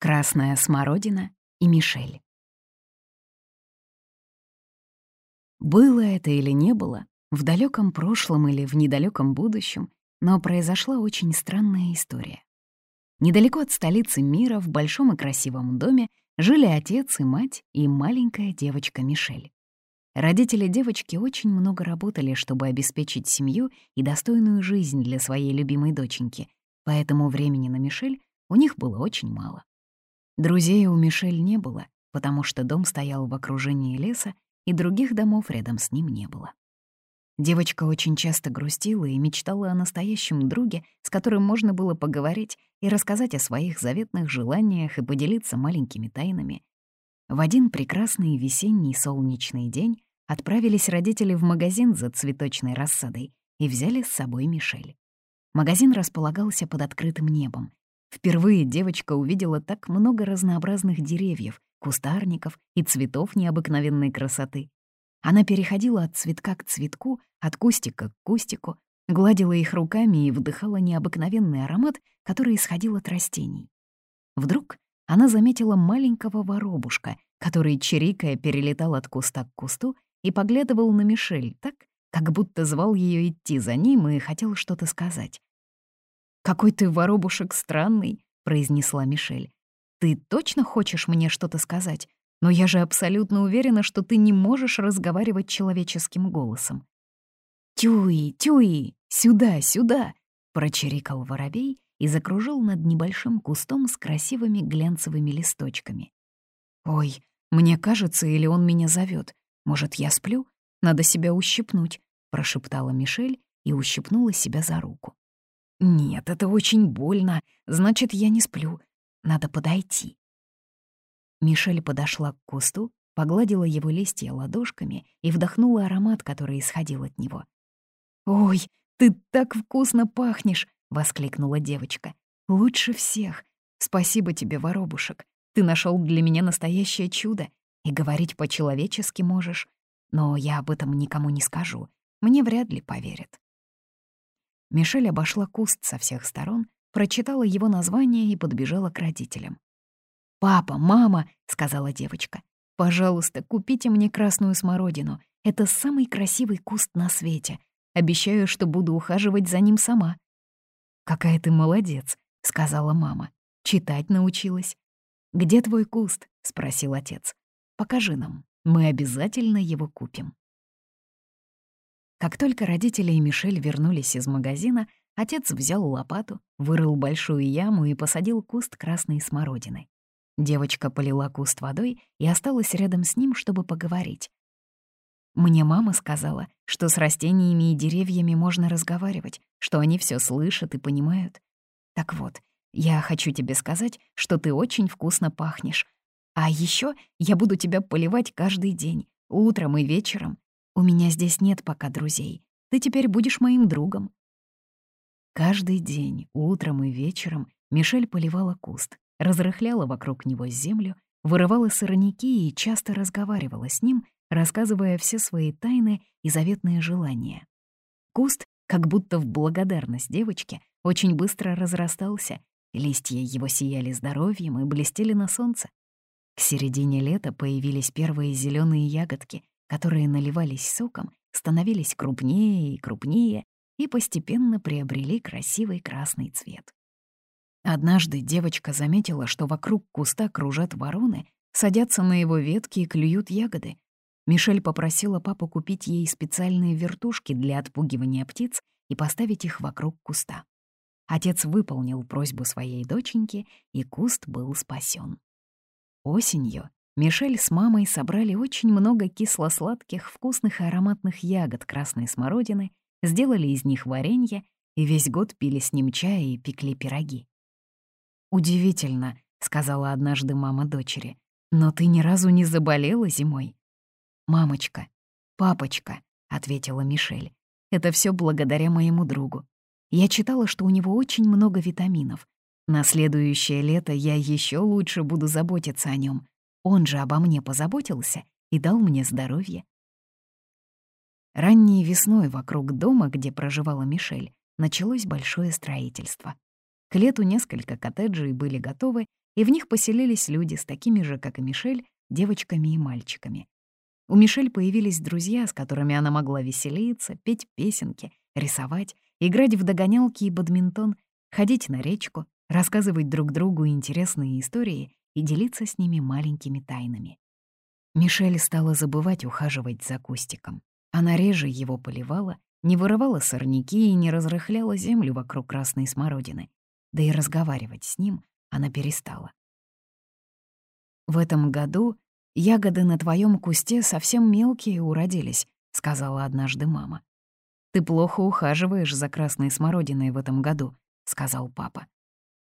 Красная смородина и Мишель. Было это или не было, в далеком прошлом или в недалеком будущем, но произошла очень странная история. Недалеко от столицы мира, в большом и красивом доме, жили отец и мать и маленькая девочка Мишель. Родители девочки очень много работали, чтобы обеспечить семью и достойную жизнь для своей любимой доченьки, поэтому времени на Мишель у них было очень мало. Друзей у Мишель не было, потому что дом стоял в окружении леса, и других домов рядом с ним не было. Девочка очень часто грустила и мечтала о настоящем друге, с которым можно было поговорить и рассказать о своих заветных желаниях и поделиться маленькими тайнами. В один прекрасный весенний солнечный день отправились родители в магазин за цветочной рассадой и взяли с собой Мишель. Магазин располагался под открытым небом, Впервые девочка увидела так много разнообразных деревьев, кустарников и цветов необыкновенной красоты. Она переходила от цветка к цветку, от кустика к кустику, гладила их руками и вдыхала необыкновенный аромат, который исходил от растений. Вдруг она заметила маленького воробушка, который, чирикая, перелетал от куста к кусту и поглядывал на Мишель так, как будто звал ее идти за ним и хотел что-то сказать. «Какой ты воробушек странный», — произнесла Мишель. «Ты точно хочешь мне что-то сказать? Но я же абсолютно уверена, что ты не можешь разговаривать человеческим голосом». «Тюи, тюи, сюда, сюда!» — прочирикал воробей и закружил над небольшим кустом с красивыми глянцевыми листочками. «Ой, мне кажется, или он меня зовет. Может, я сплю? Надо себя ущипнуть», — прошептала Мишель и ущипнула себя за руку. Нет, это очень больно. Значит, я не сплю. Надо подойти. Мишель подошла к кусту, погладила его листья ладошками и вдохнула аромат, который исходил от него. «Ой, ты так вкусно пахнешь!» — воскликнула девочка. «Лучше всех! Спасибо тебе, воробушек. Ты нашел для меня настоящее чудо, и говорить по-человечески можешь. Но я об этом никому не скажу. Мне вряд ли поверят». Мишель обошла куст со всех сторон, прочитала его название и подбежала к родителям. «Папа, мама», — сказала девочка, — «пожалуйста, купите мне красную смородину. Это самый красивый куст на свете. Обещаю, что буду ухаживать за ним сама». «Какая ты молодец», — сказала мама. «Читать научилась». «Где твой куст?» — спросил отец. «Покажи нам, мы обязательно его купим». Как только родители и Мишель вернулись из магазина, отец взял лопату, вырыл большую яму и посадил куст красной смородины. Девочка полила куст водой и осталась рядом с ним, чтобы поговорить. Мне мама сказала, что с растениями и деревьями можно разговаривать, что они все слышат и понимают. Так вот, я хочу тебе сказать, что ты очень вкусно пахнешь. А еще я буду тебя поливать каждый день, утром и вечером, у меня здесь нет пока друзей. Ты теперь будешь моим другом». Каждый день, утром и вечером, Мишель поливала куст, разрыхляла вокруг него землю, вырывала сорняки и часто разговаривала с ним, рассказывая все свои тайны и заветные желания. Куст, как будто в благодарность девочке, очень быстро разрастался, листья его сияли здоровьем и блестели на солнце. К середине лета появились первые зеленые ягодки, которые наливались соком, становились крупнее и крупнее и постепенно приобрели красивый красный цвет. Однажды девочка заметила, что вокруг куста кружат вороны, садятся на его ветки и клюют ягоды. Мишель попросила папу купить ей специальные вертушки для отпугивания птиц и поставить их вокруг куста. Отец выполнил просьбу своей доченьки, и куст был спасен. Осенью Мишель с мамой собрали очень много кисло-сладких, вкусных и ароматных ягод красной смородины, сделали из них варенье и весь год пили с ним чай и пекли пироги. «Удивительно», — сказала однажды мама дочери, «но ты ни разу не заболела зимой». «Мамочка, папочка», — ответила Мишель, «это все благодаря моему другу. Я читала, что у него очень много витаминов. На следующее лето я еще лучше буду заботиться о нем. Он же обо мне позаботился и дал мне здоровье. Ранней весной вокруг дома, где проживала Мишель, началось большое строительство. К лету несколько коттеджей были готовы, и в них поселились люди с такими же, как и Мишель, девочками и мальчиками. У Мишель появились друзья, с которыми она могла веселиться, петь песенки, рисовать, играть в догонялки и бадминтон, ходить на речку, рассказывать друг другу интересные истории и делиться с ними маленькими тайнами. Мишель стала забывать ухаживать за кустиком. Она реже его поливала, не вырывала сорняки и не разрыхляла землю вокруг красной смородины. Да и разговаривать с ним она перестала. В этом году ягоды на твоем кусте совсем мелкие уродились, сказала однажды мама. Ты плохо ухаживаешь за красной смородиной в этом году, сказал папа.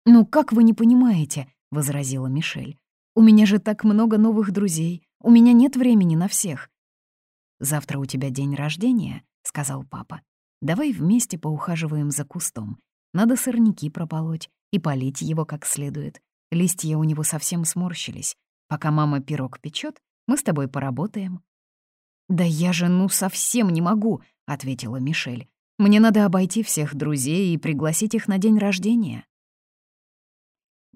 Ну как вы не понимаете, возразила Мишель. У меня же так много новых друзей, у меня нет времени на всех. Завтра у тебя день рождения, сказал папа. Давай вместе поухаживаем за кустом. Надо сорняки прополоть и полить его как следует. Листья у него совсем сморщились. Пока мама пирог печет, мы с тобой поработаем». «Да я же ну совсем не могу», — ответила Мишель. «Мне надо обойти всех друзей и пригласить их на день рождения».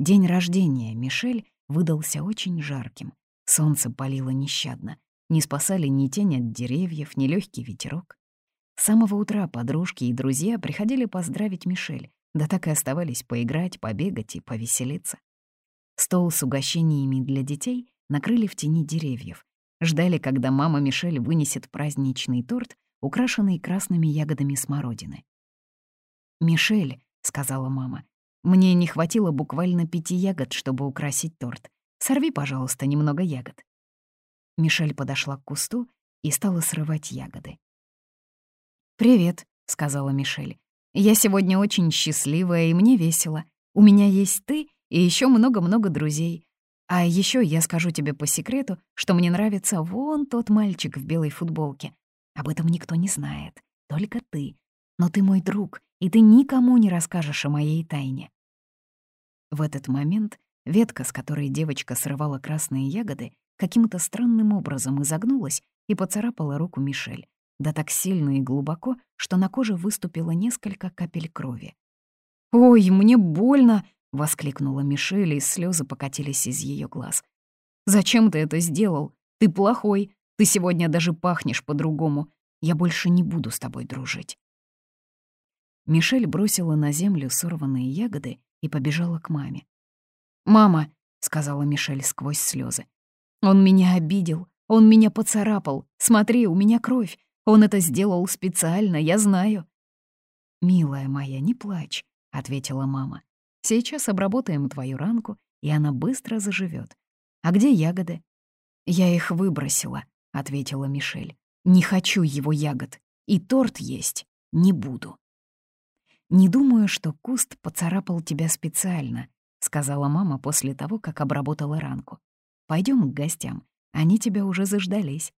День рождения Мишель выдался очень жарким. Солнце палило нещадно. Не спасали ни тень от деревьев, ни легкий ветерок. С самого утра подружки и друзья приходили поздравить Мишель, да так и оставались поиграть, побегать и повеселиться. Стол с угощениями для детей накрыли в тени деревьев. Ждали, когда мама Мишель вынесет праздничный торт, украшенный красными ягодами смородины. «Мишель», — сказала мама, — «мне не хватило буквально пяти ягод, чтобы украсить торт. Сорви, пожалуйста, немного ягод». Мишель подошла к кусту и стала срывать ягоды. «Привет», — сказала Мишель. «Я сегодня очень счастливая, и мне весело. У меня есть ты и еще много-много друзей. А еще я скажу тебе по секрету, что мне нравится вон тот мальчик в белой футболке. Об этом никто не знает, только ты. Но ты мой друг, и ты никому не расскажешь о моей тайне». В этот момент ветка, с которой девочка срывала красные ягоды, каким-то странным образом изогнулась и поцарапала руку Мишель да так сильно и глубоко, что на коже выступило несколько капель крови. «Ой, мне больно!» — воскликнула Мишель, и слезы покатились из ее глаз. «Зачем ты это сделал? Ты плохой. Ты сегодня даже пахнешь по-другому. Я больше не буду с тобой дружить». Мишель бросила на землю сорванные ягоды и побежала к маме. «Мама», — сказала Мишель сквозь слезы, — «он меня обидел, он меня поцарапал. Смотри, у меня кровь. Он это сделал специально, я знаю». «Милая моя, не плачь», — ответила мама. «Сейчас обработаем твою ранку, и она быстро заживет. А где ягоды?» «Я их выбросила», — ответила Мишель. «Не хочу его ягод, и торт есть не буду». «Не думаю, что куст поцарапал тебя специально», — сказала мама после того, как обработала ранку. Пойдем к гостям, они тебя уже заждались».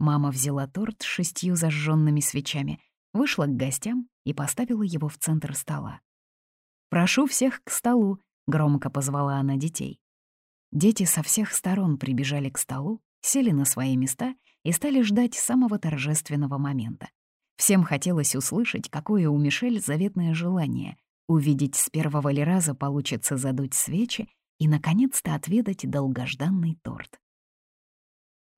Мама взяла торт с шестью зажженными свечами, вышла к гостям и поставила его в центр стола. «Прошу всех к столу», — громко позвала она детей. Дети со всех сторон прибежали к столу, сели на свои места и стали ждать самого торжественного момента. Всем хотелось услышать, какое у Мишель заветное желание — увидеть с первого ли раза получится задуть свечи и, наконец-то, отведать долгожданный торт.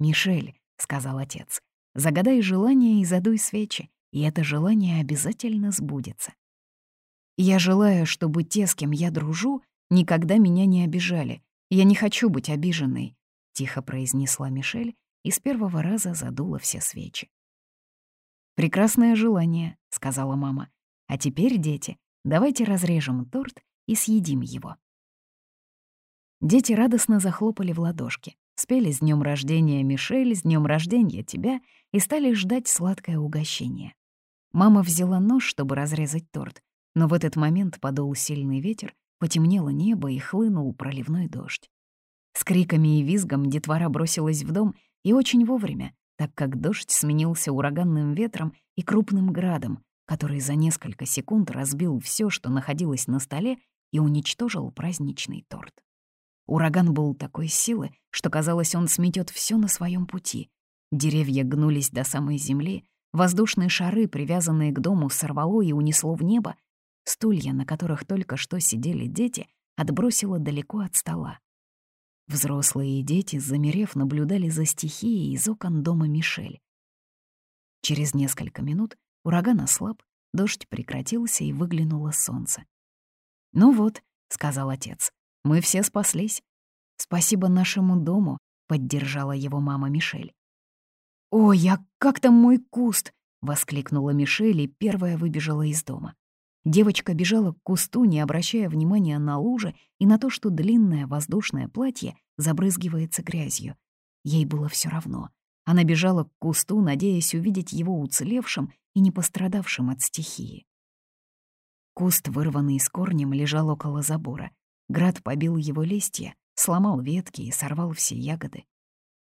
«Мишель, — сказал отец. «Загадай желание и задуй свечи, и это желание обязательно сбудется. Я желаю, чтобы те, с кем я дружу, никогда меня не обижали. Я не хочу быть обиженной», — тихо произнесла Мишель и с первого раза задула все свечи. «Прекрасное желание», — сказала мама. «А теперь, дети, давайте разрежем торт и съедим его». Дети радостно захлопали в ладошки. Спели с днем рождения Мишель, с днем рождения тебя и стали ждать сладкое угощение. Мама взяла нож, чтобы разрезать торт, но в этот момент подул сильный ветер, потемнело небо и хлынул проливной дождь. С криками и визгом детвора бросилась в дом, и очень вовремя, так как дождь сменился ураганным ветром и крупным градом, который за несколько секунд разбил все, что находилось на столе, и уничтожил праздничный торт. Ураган был такой силы, что казалось, он сметет все на своем пути. Деревья гнулись до самой земли, воздушные шары, привязанные к дому, сорвало и унесло в небо. Стулья, на которых только что сидели дети, отбросила далеко от стола. Взрослые и дети, замерев, наблюдали за стихией из окон дома Мишель. Через несколько минут ураган ослаб, дождь прекратился и выглянуло солнце. «Ну вот», — сказал отец, — «мы все спаслись. Спасибо нашему дому», — поддержала его мама Мишель. «Ой, а как там мой куст?» — воскликнула Мишель и первая выбежала из дома. Девочка бежала к кусту, не обращая внимания на лужи и на то, что длинное воздушное платье забрызгивается грязью. Ей было все равно. Она бежала к кусту, надеясь увидеть его уцелевшим и не пострадавшим от стихии. Куст, вырванный с корнем, лежал около забора. Град побил его листья, сломал ветки и сорвал все ягоды.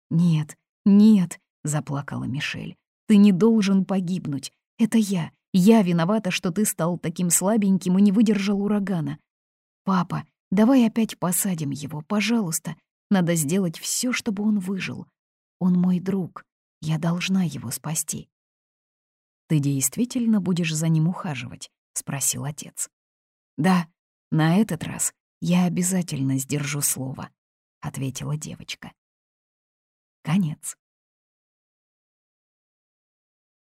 «Нет, нет!» — заплакала Мишель. «Ты не должен погибнуть. Это я. Я виновата, что ты стал таким слабеньким и не выдержал урагана. Папа, давай опять посадим его, пожалуйста. Надо сделать все, чтобы он выжил. Он мой друг. Я должна его спасти». «Ты действительно будешь за ним ухаживать?» — спросил отец. «Да, на этот раз я обязательно сдержу слово», — ответила девочка. Конец.